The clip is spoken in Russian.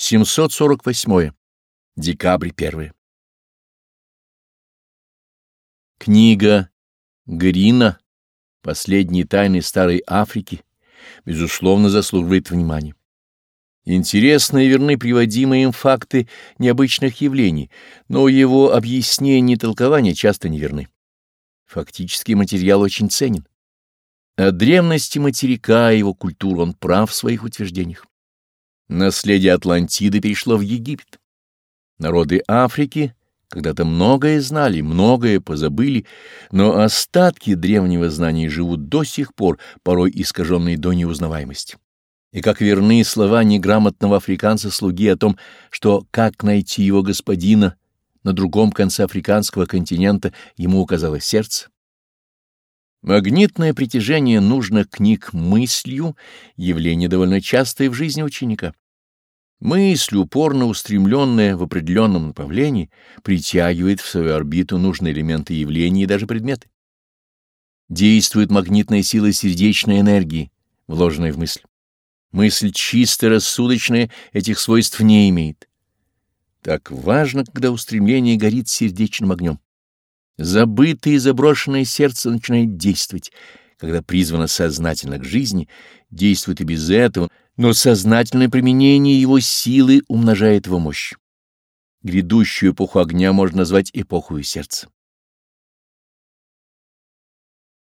748. Декабрь 1. Книга Грина «Последние тайны Старой Африки» безусловно заслуживает внимания. Интересны и верны приводимые им факты необычных явлений, но его объяснения и толкования часто неверны. Фактический материал очень ценен. О древности материка и его культуры он прав в своих утверждениях. Наследие Атлантиды перешло в Египет. Народы Африки когда-то многое знали, многое позабыли, но остатки древнего знания живут до сих пор, порой искаженные до неузнаваемости. И как верны слова неграмотного африканца-слуги о том, что как найти его господина на другом конце африканского континента ему указало сердце. Магнитное притяжение нужных книг мыслью — явление довольно частое в жизни ученика. Мысль, упорно устремленная в определенном направлении, притягивает в свою орбиту нужные элементы явления и даже предметы. Действует магнитная сила сердечной энергии, вложенная в мысль. Мысль чисто рассудочная этих свойств не имеет. Так важно, когда устремление горит сердечным огнем. Забытое и заброшенное сердце начинает действовать, когда призвано сознательно к жизни, действует и без этого, но сознательное применение его силы умножает его мощь. Грядущую эпоху огня можно назвать эпохою сердца.